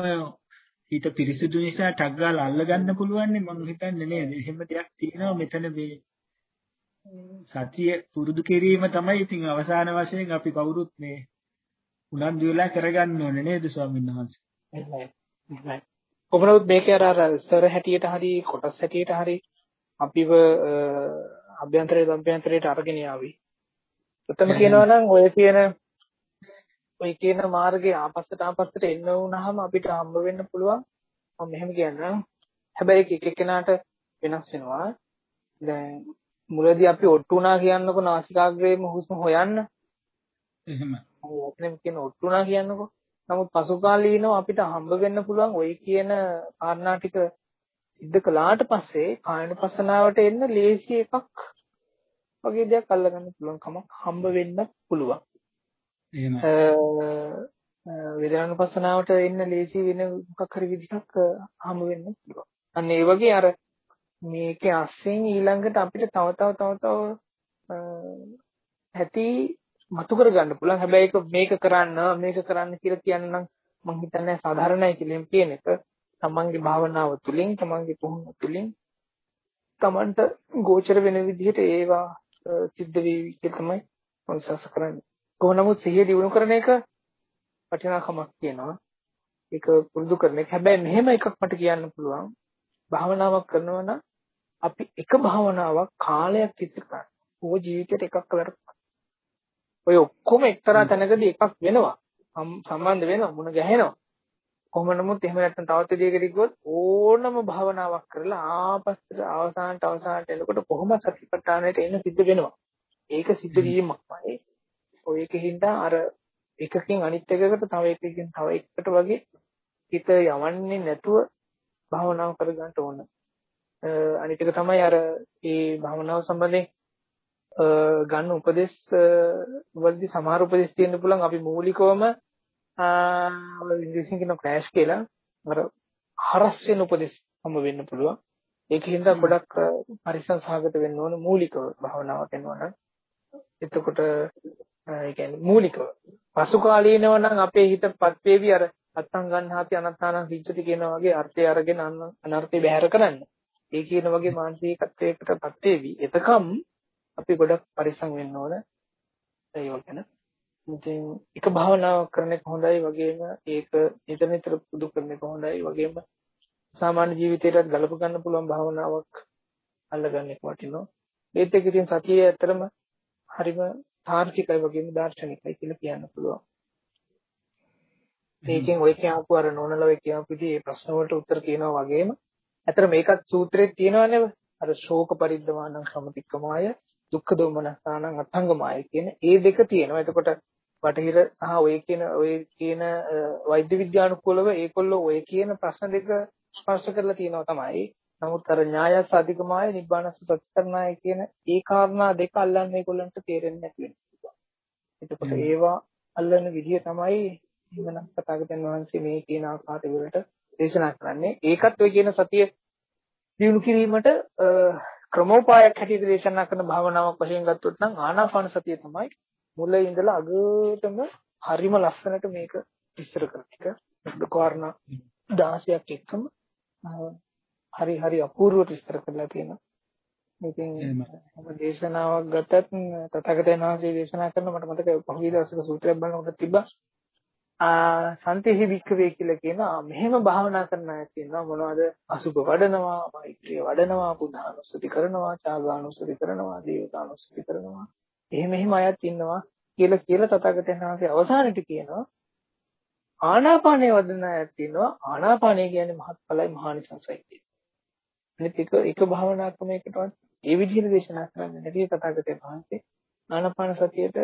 C: හිත පිරිසිදු නිසා ටක් ගාලා අල්ල ගන්න පුළුවන් නේ. මම හිතන්නේ නේද? එහෙම දෙයක් තියෙනවා. මෙතන මේ සතිය පුරුදු කිරීම තමයි ඉතින් අවසාන වශයෙන් අපි කවුරුත් මේ උනන්දු වෙලා කරගන්න ඕනේ නේද ස්වාමීන් වහන්සේ?
A: එහෙමයි. එහෙමයි. කොහොමද මේකේ අර අර සර හැටියට හරි කොටස් හැටියට හරි අපිව අභ්‍යන්තරයේ අභ්‍යන්තරයට අරගෙන යාවි. උත්තම කියනවා නම් ඔය කියන ඔය කියන මාර්ගේ ආපස්සට ආපස්සට එන්න වුණාම අපිට හම්බ වෙන්න පුළුවන්. මම මෙහෙම කියන්නම්. හැබැයි එක එක්කෙනාට වෙනස් වෙනවා. දැන් මුලදී අපි ඔට්ටු වුණා කියන්නකො නාසිකාග්‍රේම හුස්ම හොයන්න.
C: එහෙම.
A: ඔතනෙම කියන ඔට්ටු වුණා කියන්නකො. නමුත් පසු කාලීනව අපිට හම්බ වෙන්න පුළුවන් ওই කියන කාරණා ටික සිද්ධ කළාට පස්සේ කායනුපස්සනාවට එන්න ලේසි එකක් වගේ දෙයක් අල්ලගන්න පුළුවන් කමක් හම්බ වෙන්න පුළුවන්
C: එහෙමයි.
A: වේදනානුපස්සනාවට එන්න ලේසි වෙන මොකක් හරි විදිහක් හම්බ වෙන්න පුළුවන්. අන්න ඒ වගේ අර මේකේ අස්සෙන් ඊළඟට අපිට තව තව තව තව ඇති මතු කර ගන්න පුළුවන්. හැබැයි මේක කරන්න මේක කරන්න කියලා කියන්න නම් මම හිතන්නේ සාධාරණයි කියලා කියන එක. තමන්ගේ භාවනාව තුළින් තමන්ගේ පුහුණුව තුළින් තමන්ට ගෝචර වෙන විදිහට ඒවා සිද්ධ වෙවි කියලා තමයි මම විශ්වාස කරන්නේ. කොහොම නමුත් සිහිය දියුණු කරන එක වටිනාකමක් තියෙනවා. ඒක පුරුදු කරන එක. හැබැයි මෙහෙම එකක් මට කියන්න පුළුවන්. භාවනාවක් කරනවා නම් අපි එක භාවනාවක් කාලයක් තිස්සේ කරන්න. ඕ ජීවිතේට එකක් කරලා ඔය ඔක්කොම එක්තරා තැනකදී එකක් වෙනවා. සම්බන්ධ වෙනවා, මුණ ගැහෙනවා. කොහොම නමුත් එහෙම නැත්නම් තවත් විදිහකට කිව්වොත් ඕනම භාවනාවක් කරලා ආපස්සට අවසානට අවසානට එනකොට කොහොම සතිපට්ඨානයට එන්න සිද්ධ වෙනවා. ඒක සිද්ධ වීමක්මයි. ඔය එකකින්ද අර එකකින් අනිත් එකකට තව එකකින් තව එකකට වගේ හිත යවන්නේ නැතුව භාවනාව කරගන්න ඕන. අනිත් එක තමයි අර මේ භාවනාව සම්බන්ධයෙන් ගන්න උපදෙස් වලදී සමහර උපදෙස් තියෙන්න පුළුවන් අපි මූලිකවම ඉංග්‍රීසියෙන් කියන ක්‍රෑෂ් කියලා අර හරස් වෙන උපදෙස් හම්බ වෙන්න පුළුවන්. ඒකින්ද ගොඩක් පරිසම් සහගත වෙන්න ඕන මූලිකව භාවනාවක් නම්. එතකොට ඒ කියන්නේ මූලිකව. පසු කාලීනව නම් අපේ හිතපත් වේවි අර අත්තං ගන්නාති අනත්තානං හිච්චති කියන වගේ අර්ථය අරගෙන අනර්ථය බැහැර කරන්න. ඒ කියන වගේ මානසිකත්වයකටපත් වේවි. එතකම් අපි ගොඩක් පරිස්සම් වෙන්න ඕන. ඒ වගේන ඉතින් එක භාවනාවක් කරන එක හොඳයි වගේම ඒක නිතර නිතර පුදු කරන එක හොඳයි වගේම සාමාන්‍ය ජීවිතයටත් ගලප ගන්න පුළුවන් භාවනාවක් අල්ලගන්න එක වටිනවා. ඒත් එක්ක ඉතින් සතියේ ඇත්තරම හරිම තාර්කිකයි වගේම දාර්ශනිකයි කියලා කියන්න පුළුවන්. මේකෙන් ඔය කියපු අර නෝනලව කියපු විදිහේ ප්‍රශ්න වලට උත්තර කියනවා වගේම ඇතර මේකත් සූත්‍රයේ තියෙනවනේ අර ශෝක පරිද්දමානං සමතික්කමාය දුක්ඛ දෝමනසානං අත්ංගමාය කියන ඒ දෙක තියෙනවා. එතකොට බටහිර සහ ඔය කියන ඔය කියන වෛද්‍ය විද්‍යානුකූලව ඒකොල්ලෝ ඔය කියන ප්‍රශ්න දෙක ස්පර්ශ කරලා තියෙනවා තමයි. නමුත් අර ඥායස් අධිකමාය නිබ්බානස ප්‍රතිකරණය කියන ඒ කාරණා දෙක අල්ලන්න ඒගොල්ලන්ට තේරෙන්නේ නැති වෙනවා. එතකොට ඒවා අල්ලන විදිය තමයි එහෙමනම් තථාගතයන් වහන්සේ මේ කියන ආකාරයට වලට දේශනා කරන්නේ. ඒකත් ඔය කියන සතිය දිනු කිරීමට ක්‍රමෝපායක් හැටියට දේශනා කරන භාවනාවක් වශයෙන් ගත්තොත් නම් ආනාපාන සතිය තමයි මුල ඉඳලා අගටම හරිම ලස්සනට මේක විස්තර කරන එක. කාරණා 16ක් එක්කම හරි හරි අපූර්වට විස්තර කරලා තියෙනවා. ඉතින් මම දේශනාවක් ගත්තත් තථාගතයන් වහන්සේ දේශනා කරන මට මතකයි පහුගිය දවසක සූත්‍රයක් බලනකොට තිබ්බා. ආ සන්තිහි වික්කවේ කියලා කියනවා මෙහෙම භාවනා කරන අය තියෙනවා මොනවද අසුභ වඩනවා මෛත්‍රිය වඩනවා බුද්ධානුස්සති කරනවා ත්‍යාගානුස්සති කරනවා දේවතානුස්සති කරනවා එහෙම එහෙම අයත් ඉන්නවා කියලා කියලා තථාගතයන් වහන්සේ අවසානයේ කියනවා ආනාපානය වදන අයත් ඉන්නවා ආනාපානය කියන්නේ මහත්ඵලයි මහානිසංසයි කියන. අනිත් එක එක භාවනා ක්‍රමයකටවත් ඒ විදිහට දේශනා කරන්නේ නැති තථාගතයන් වහන්සේ ආනාපාන සතියට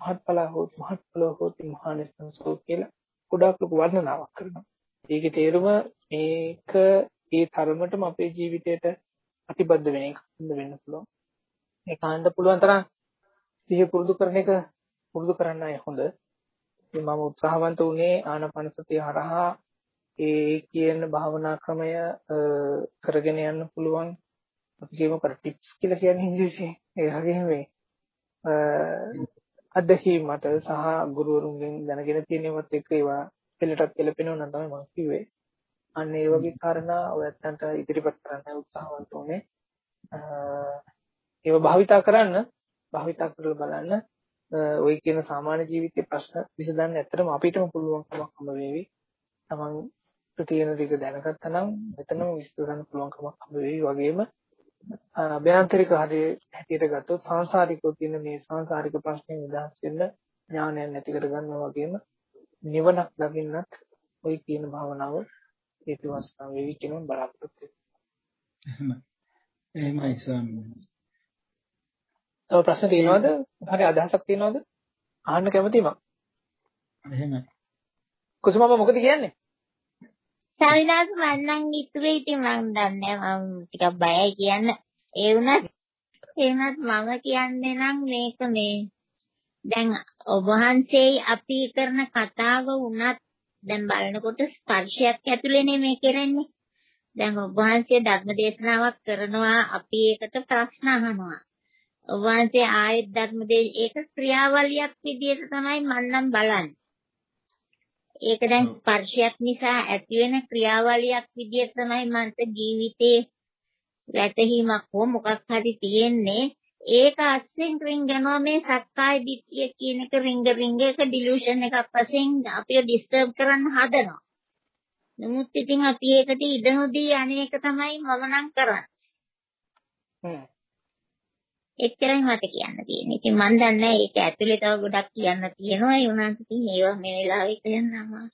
A: මහත්ඵල හොත් මහත්ඵල හොත් මහානිසංසෝ කියලා ගොඩාක් ලොකු වර්ණනාවක් කරනවා. ඒකේ තේරුම මේක ඒ තරමටම අපේ ජීවිතයට ප්‍රතිබද්ධ වෙන එකක් වෙන්න පුළුවන්. ඒ කාණ්ඩ පුළුවන් තරම් සිහිය පුරුදු කරන එක පුරුදු කරන්න අය හොඳ. ඉතින් මම උත්සාහවන්ත වුණේ ආනාපාන සතිය හරහා ඒ කියන භාවනා ක්‍රමය කරගෙන යන්න පුළුවන් අපි කියමු කර ටිප්ස් කියලා කියන්නේ ඉංග්‍රීසියෙන් ඒ වගේම මේ අත්දැකීම් මට සහ ගුරුවරුන්ගෙන් දැනගෙන තියෙනවත් එක්ක ඒවා පෙළටත් එළපෙනව නම් තමයි මම කිව්වේ. අන්න ඒ වගේ කාරණා ඔයත්තන්ට ඉදිරිපත් කරන්න උත්සාහවන්ත උනේ. ඒව භාවිතා කරන්න භාවිතා කරලා බලන්න ඔය කියන සාමාන්‍ය ජීවිතයේ ප්‍රශ්න විසඳන්න ඇත්තටම අපිටම පුළුවන්කමක් හම්බ වෙවි. තමන් තියෙන ටික දැනගත්තා නම් මෙතනම විස්තර කරන්න පුළුවන්කමක් හම්බ වෙවි වගේම අභ්‍යන්තරික හරිය හැටියට ගත්තොත් සංසාරිකව තියෙන මේ සංසාරික ප්‍රශ්නේ නිදහස් වෙන්න ඥානයක් නැති කරගන්නවා වගේම නිවනක් දකින්නත් ওই කියන භාවනාව හේතු වස්නා වෙවි කියනවා බලාපොරොත්තු
C: එහෙමයි. එහෙමයි ස්වාමීනි.
A: තව ප්‍රශ්න තියෙනවද? හරි අදහසක් තියෙනවද? අහන්න කැමතියි මම.
C: එහෙමයි.
A: කුසුමම මොකද කියන්නේ?
E: සවිනාස් මන්නම් හිතුවේ ඉතින් මම දන්නේ මම ටිකක් බයයි කියන්න. ඒ වුණත් ඒ වුණත් මම කියන්නේ නම් මේක මේ දැන් ඔබ වහන්සේයි අපි කරන කතාව වුණත් දැන් බලනකොට ස්පර්ශයක් ඇතුළේනේ මේ කරන්නේ. දැන් ඔබ වහන්සේ ධර්ම දේශනාවක් කරනවා අපි ඒකට ප්‍රශ්න අහනවා. ඔබ වහන්සේ ආයෙත් ධර්ම ඒක ක්‍රියාවලියක් විදිහට තමයි මම නම් බලන්නේ. ඒක දැන් ස්පර්ශයක් නිසා ඇති වෙන ක්‍රියාවලියක් විදිහට තමයි මන්ට ජීවිතේ වැටහීමක් හෝ මොකක් හරි තියෙන්නේ. ඒක අස්සෙන් රින්ගනවා මේ සක්කාය දිට්ඨිය කියන එක රින්ග රින්ග එක ඩිලූෂන් එකක් වශයෙන් අපිව ඩිස්ටර්බ් කරන්න හදනවා. නමුත් ඉතින් අපි ඒකට ඉඩ නොදී අනේක තමයි මම නම් කරන්නේ.
A: හ්ම්.
E: එච්චරයි මට කියන්න තියෙන්නේ. ඉතින් මන් දන්නේ ඒක ඇතුලේ තව ගොඩක් කියන්න තියෙනවා. ඒ වුණාට ඉතින් ඒවා මේ වෙලාවේ කියන්න අමාරුයි.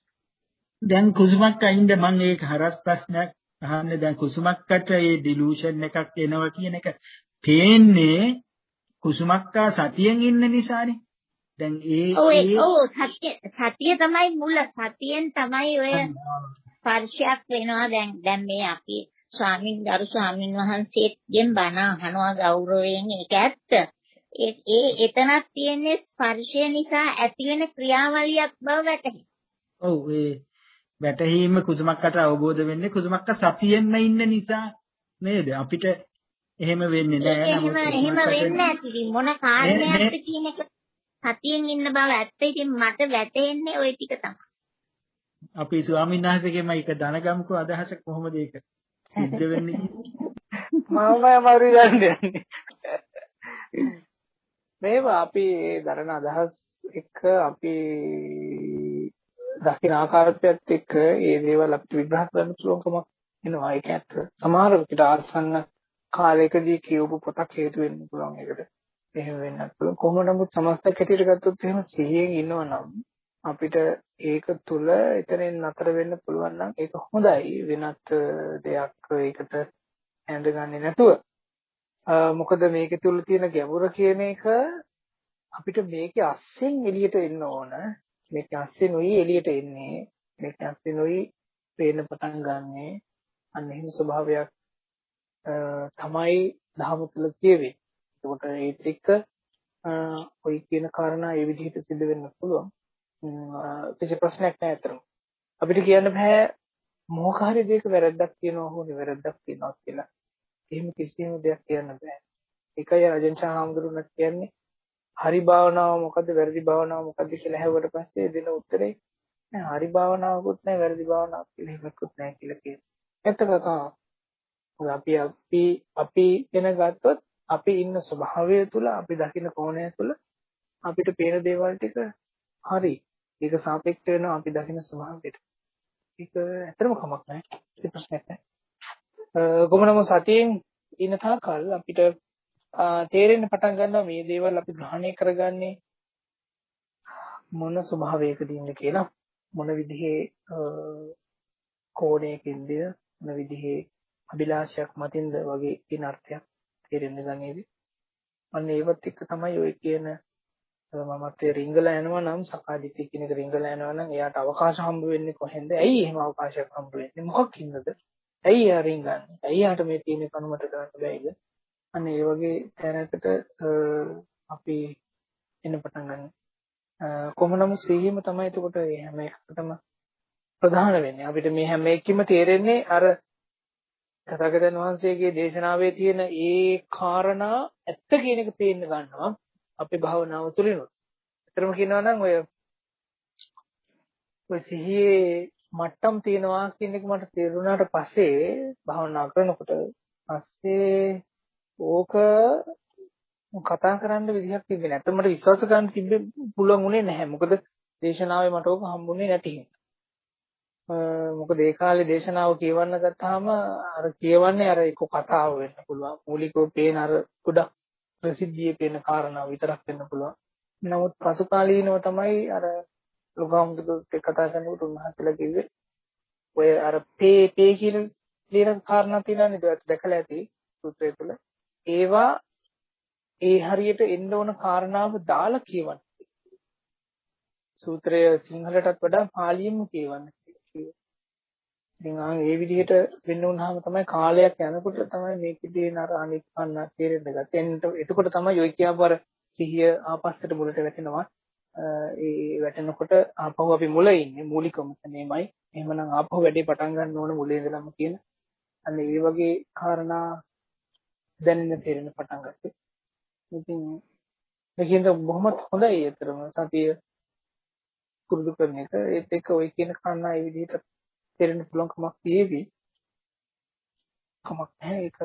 C: දැන් කුසුමක් අයින්ද මම ඒක හරස් ප්‍රශ්නයක් අහන්නේ දැන් කුසුමක්කට ඒ ඩිලූෂන් එකක් එනවා කියන එක පේන්නේ කුසුමක්කා සතියෙන් ඉන්න නිසානේ. දැන් ඒ
E: ඒ ඔව් සත්‍ය සතිය තමයි මුල. සතියෙන් තමයි ඔය ස්පර්ශයක් වෙනවා දැන් දැන් මේ අපි ස්වාමීන් ගරු ස්වාමීන් වහන්සේගෙන් බණ අහනවා ගෞරවයෙන් ඒක ඇත්ත. ඒ එතනක් තියෙන්නේ ස්පර්ශය නිසා ඇතිවෙන ක්‍රියාවලියක් බව වැටහි.
C: ඔව් ඒ වැටහීම කුසුමක්කට අවබෝධ වෙන්නේ කුසුමක්ක සතියෙන්න ඉන්න නිසා නේද? අපිට එහෙම වෙන්නේ නැහැ.
E: එහෙම එහෙම වෙන්නේ නැති මොන කාරණයක්ද කියන එක සතියෙන් ඉන්න බව ඇත්ත. ඉතින් මට වැටෙන්නේ ওই ටික තමයි.
C: අපි ස්වාමීන් වහන්සේගෙම එක දනගමුකෝ අදහස කොහොමද ඒක සිද්ධ වෙන්නේ
A: මම අමාරු දන්නේ මේව අපි දරන අදහස් එක අපි දකින ආකාරයත් එක්ක ඒ දේවල් අපිට විග්‍රහ කරන්න පුළුවන්කමක් එනවා ඒක ඇත්ත. සමහර විට ආසන්න කාලයකදී කියවපු පොතක් හේතු වෙන්න පුළුවන් ඒකට. එහෙම වෙන්නත් පුළුවන්. කොහොම නමුත් සමස්තයක් හැටියට ගත්තොත් එහෙම සිහියෙන් ඉන්නවා නම් අපිට ඒක තුල එතනින් නතර වෙන්න පුළුවන් නම් ඒක හොඳයි වෙනත් දෙයක් ඒකට හැඳගන්නේ නැතුව. මොකද මේක තුල තියෙන ගැඹුර කියන එක අපිට මේකේ අස්සෙන් එළියට එන්න ඕන. මේක අස්සෙන් උයි එළියට එන්නේ. මේක අස්සෙන් උයි පේන්න පටන් ගන්නෙ අන්න එහෙම ස්වභාවයක් තමයි ධහම තුල තියෙන්නේ. එතකොට ඒත් එක්ක ඔය කියන කාරණා ඒ විදිහට සිද්ධ වෙන්න පුළුවන්. කිසි ප්‍රශ්නයක් නැහැ අතරම. අපිට කියන්න බෑ මොකක් හරි දෙයක වැරද්දක් තියෙනවා හෝ නිවැරද්දක් තියෙනවා කියලා. එහෙම කිසිම දෙයක් කියන්න බෑ. ඒකයි රජන් ශාහම්දුරුණත් කියන්නේ හරි භාවනාව මොකද්ද වැරදි භාවනාව මොකද්ද කියලා ඇහුවට පස්සේ දෙන උත්තරේ නෑ හරි භාවනාවකුත් නෑ වැරදි භාවනාවක් කියලා එහෙමකුත් නෑ කියලා කියනවා. ඇත්ත කතාව. අපි අපි අපි වෙන ගත්තොත් අපි ඉන්න ස්වභාවය තුළ අපි දකින්න කෝණය තුළ අපිට පේන දේවල් ටික හරි ඒක සාපේක්ෂ වෙනවා අපි දකින ස්වභාවයට. ඒක ඇත්තටම කමක් නැහැ. ඒක ප්‍රශ්නයක් නැහැ. කොහොමනම සතියෙන් ඉන්න තාකල් අපිට තේරෙන්න පටන් ගන්නවා මේ දේවල් අපි ග්‍රහණය කරගන්නේ මොන ස්වභාවයකදීද කියලා මොන විදිහේ කෝණයකින්ද මොන විදිහේ අභිලාෂයක් මතින්ද වගේ කියන අර්ථයක් තේරෙන්න ගන්නේදී අන්න ඒවත් එක්ක තමයි ඔය කියන මමත් ඒ රිංගලා යනවා නම් සකාදිට්ඨිය කියන එක රිංගලා යනවා නම් එයාට අවකාශ හම්බ වෙන්නේ කොහෙන්ද? ඇයි එහෙම අවකාශයක් හම්බ වෙන්නේ? මොකක් හින්දාද? ඇයි එයා රිංගන්නේ? ඇයි යාට මේ තියෙන කනුමත කරන්න බැයිද? අන්න ඒ වගේ තැනකට අපි එන්න පටන් ගන්නවා. කොහොම නමුත් සිහියම තමයි එතකොට හැම එකකටම ප්‍රධාන වෙන්නේ. අපිට මේ හැම එකකින්ම තේරෙන්නේ අර තථාගතයන් වහන්සේගේ දේශනාවේ තියෙන ඒ කාරණා ඇත්ත කියන එක පේන්න ගන්නවා. අපේ භාවනාව තුළිනුත්. ඇත්තටම කියනවා නම් ඔය ඔය සිහියේ මට්ටම් තියනවා කියන එක මට තේරුණාට පස්සේ භාවනා කරනකොට පස්සේ ඕක කතා කරන්න විදිහක් තිබෙන්නේ නැත්නම් මට විශ්වාස කරන්න තිබෙන්න පුළුවන් උනේ නැහැ. මොකද දේශනාවේ මට ඕක හම්බුනේ නැති හින්දා. මොකද ඒ කාලේ දේශනාව කියවන්න ගත්තාම අර කියවන්නේ අර එක කතාව වෙන්න පුළුවන්. මූලිකව පේන අර ගොඩක් ප්‍රසිද්ධියේ පේන කාරණා විතරක් වෙන්න පුළුවන්. නමුත් පසු කාලීනව තමයි අර ලුගාම්දුත් එක්ක කතා කරනකොට උන්වහන්සේලා කිව්වේ ඔය අර පේ පේ කියන ලියන කාරණා තියෙනවානේ ඒක දැකලා ඇති සූත්‍රය තුළ. ඒවා ඒ හරියට එන්න ඕන කාරණාව දාලා කියවන්න. සූත්‍රය සිංහලටත් වඩා පාලියෙන්ම කියවන්න කිව්වා. ඉතින් ආ ඒ විදිහට වෙන්න උනහම තමයි කාලයක් යනකොට තමයි මේකෙදී නර අනික් කන්න තේරෙන්න ගත්තේ. එතකොට තමයි ඔය කියපු අර සිහිය ආපස්සට මුලට වැටෙනවා. ඒ වැටෙනකොට ආපහු අපි මුල ඉන්නේ මූලිකම තැනමයි. එහෙමනම් ආපහු වැඩේ පටන් ගන්න ඕන මුලින් ඉඳලම කියන. අන්න ඒ වගේ කාරණා දැනෙන්න තේරෙන පටන් ගත්තා. ඉතින් මේකෙන්ද බොහොමත් හොඳයි ඒතරම සතිය පුරුදු කරන එක ඒත් එක්ක ওই කියන කාරණා ඒ විදිහට තේරෙන්න පුළුවන් කමක් තියේවි. කමක් නැහැ ඒක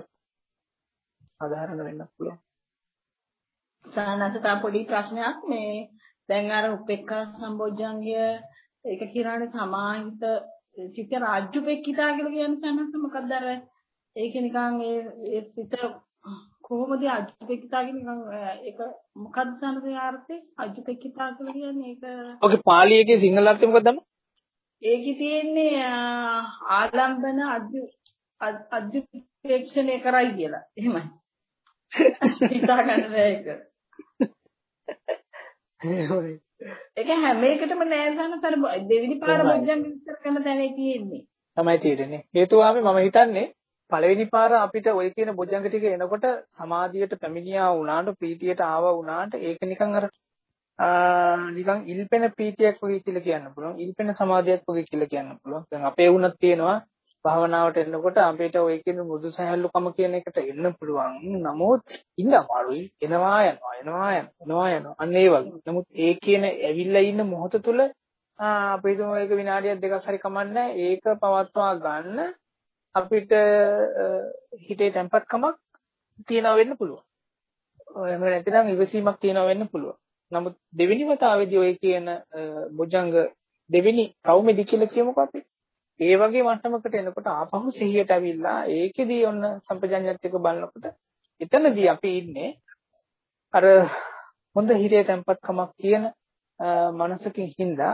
A: සාධාරණ වෙන්න පුළුවන්.
B: සානසතා පොඩි ප්‍රශ්නයක් මේ දැන් අර උපේක්ඛා සම්බොජ්ජංගය ඒක කියනවානේ සමාහිත චිත්ත රාජ්‍යපෙක්කිතා කියලා කියන්නේ සානස මොකක්ද අර ඒක නිකන් ඒ ඒ සිත කොහොමද අජ්ජුපෙක්කිතා කියන්නේ ඒක මොකක්ද සානසේ අර්ථය අජ්ජුපෙක්කිතා කියලා කියන්නේ ඒක
A: ඔකේ පාලි එකේ සිංහල අර්ථය මොකක්ද දන්නවද?
B: ඒකේ තියෙන්නේ ආලම්බන අජ්ජුපේක්ෂණය කරයි කියලා. එහෙමයි. හිතා ගන්න බෑ ඒක. ඒක හැම එකටම නෑ සනතර දෙවිනි පාර බොජ්ජංග විස්තර කරන තැනේ තියෙන්නේ.
A: තමයි තියෙන්නේ. හේතුව මම හිතන්නේ පළවෙනි පාර අපිට ওই කියන බොජ්ජංග ටික එනකොට සමාධියට පැමිණියා වුණාට ප්‍රීතියට ආවා වුණාට ඒක නිකන් අර නිකන් ඉල්පෙන ප්‍රීතියක් වගේ කියලා කියන්න පුළුවන්. ඉල්පෙන සමාධියක් වගේ කියලා කියන්න පුළුවන්. දැන් අපේ වුණත් තියෙනවා භාවනාවට එනකොට අපිට ওই කියන මුදු සහැල්ලුකම කියන එකට එන්න පුළුවන්. නමුත් ඉන්න අමාරුයි. එනවා යනවා එනවා යනවා යනවා. අන්න ඒ වගේ. නමුත් ඒ කියන ඇවිල්ලා ඉන්න මොහොත තුල අපි හිතමු ඒක විනාඩියක් දෙකක් හරි කමන්නේ ඒක පවත්වා ගන්න අපිට හිතේ තැම්පත්කමක් තියනවා වෙන්න පුළුවන්. එහෙම නැත්නම් ඉවසීමක් තියනවා වෙන්න පුළුවන්. නමුත් දෙවෙනි වතාවේදී ඔය කියන බොජංග දෙවෙනි කවුමෙදි කියලා කියමුකෝ අපි. ඒ වගේ මට්ටමකට එනකොට ආපහු සිහියට ඇවිල්ලා ඒකෙදී ඔන්න සම්පජඤ්ඤයත් එක්ක බලනකොට එතනදී අපි ඉන්නේ අර හොඳ හිරේ tempatකමක් තියෙන මනසකින් හින්දා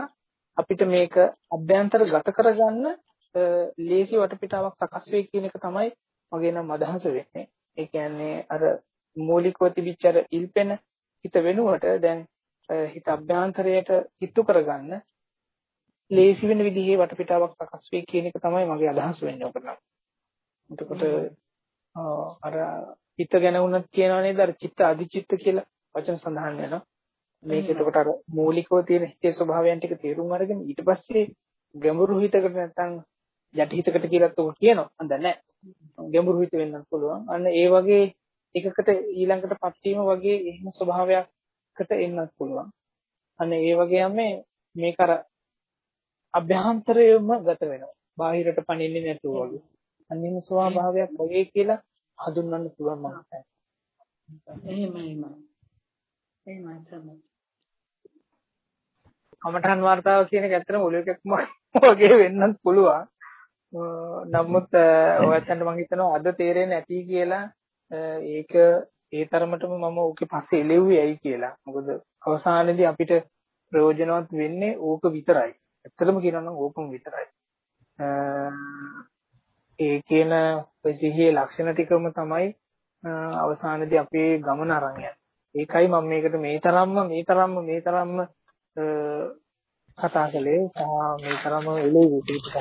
A: අපිට මේක අභ්‍යන්තර ගත කරගන්න ලේසි වටපිටාවක් සකස් වෙයි කියන එක තමයි මගේ නම් අදහස වෙන්නේ. ඒ කියන්නේ අර මූලිකව තිබිච්ච අර ඉල්පෙන හිත වෙනුවට දැන් හිත අභ්‍යන්තරයට කිට්ටු කරගන්න ලේසි වෙන විදිහේ වටපිටාවක් සකස් වෙයි කියන එක තමයි මගේ අදහස වෙන්නේ ඔකට. එතකොට අර හිත ගැන වුණත් කියනවා නේද අර චිත්ත අධිචිත්ත කියලා වචන සඳහන් වෙනවා. මේක එතකොට අර මූලිකව තියෙන හිතේ ස්වභාවයන් ටික තේරුම් අරගෙන ඊට පස්සේ ගැඹුරු හිතකට නැත්නම් යටි හිතකට කියලාත් ඔක කියනවා. හඳ නැහැ. ගැඹුරු හිත වෙන්නත් පුළුවන්. අන්න ඒ වගේ එකකට ඊළඟටපත් වීම වගේ එහෙම ස්වභාවයකට එන්නත් පුළුවන්. අනේ ඒ වගේම මේක අර අභ්‍යන්තරයෙන්ම ගත වෙනවා. බාහිරට පණින්නේ නැතුව වගේ. අන්නේ ස්වභාවයක් වගේ කියලා හඳුන්වන්න පුළුවන් මම හිතන්නේ.
B: එහෙමයි මම. එහෙමයි තමයි.
A: කමඨාන් වார்த்தාව කියන එක ඇත්තටම ඔලුවකක්ම වගේ වෙන්නත් පුළුවන්. නමුත් ඔයයන්ට මම හිතනවා අද තේරෙන්නේ නැති කියලා ඒක ඒ තරමටම මම ඕකේ පස්සේ එළෙව්වේ ඇයි කියලා. මොකද අවසානයේදී අපිට ප්‍රයෝජනවත් වෙන්නේ ඕක විතරයි. ඇත්තටම කියනවා නම් ඕකම විතරයි. ඒ කියන සිහියේ ලක්ෂණ ටිකම තමයි අවසානයේදී අපේ ගමන අරන් යන්නේ. ඒකයි මම මේකට මේ තරම්ම මේ තරම්ම මේ තරම්ම කතා කළේ සහ මේ තරම්ම එළෙවි ටිකක්.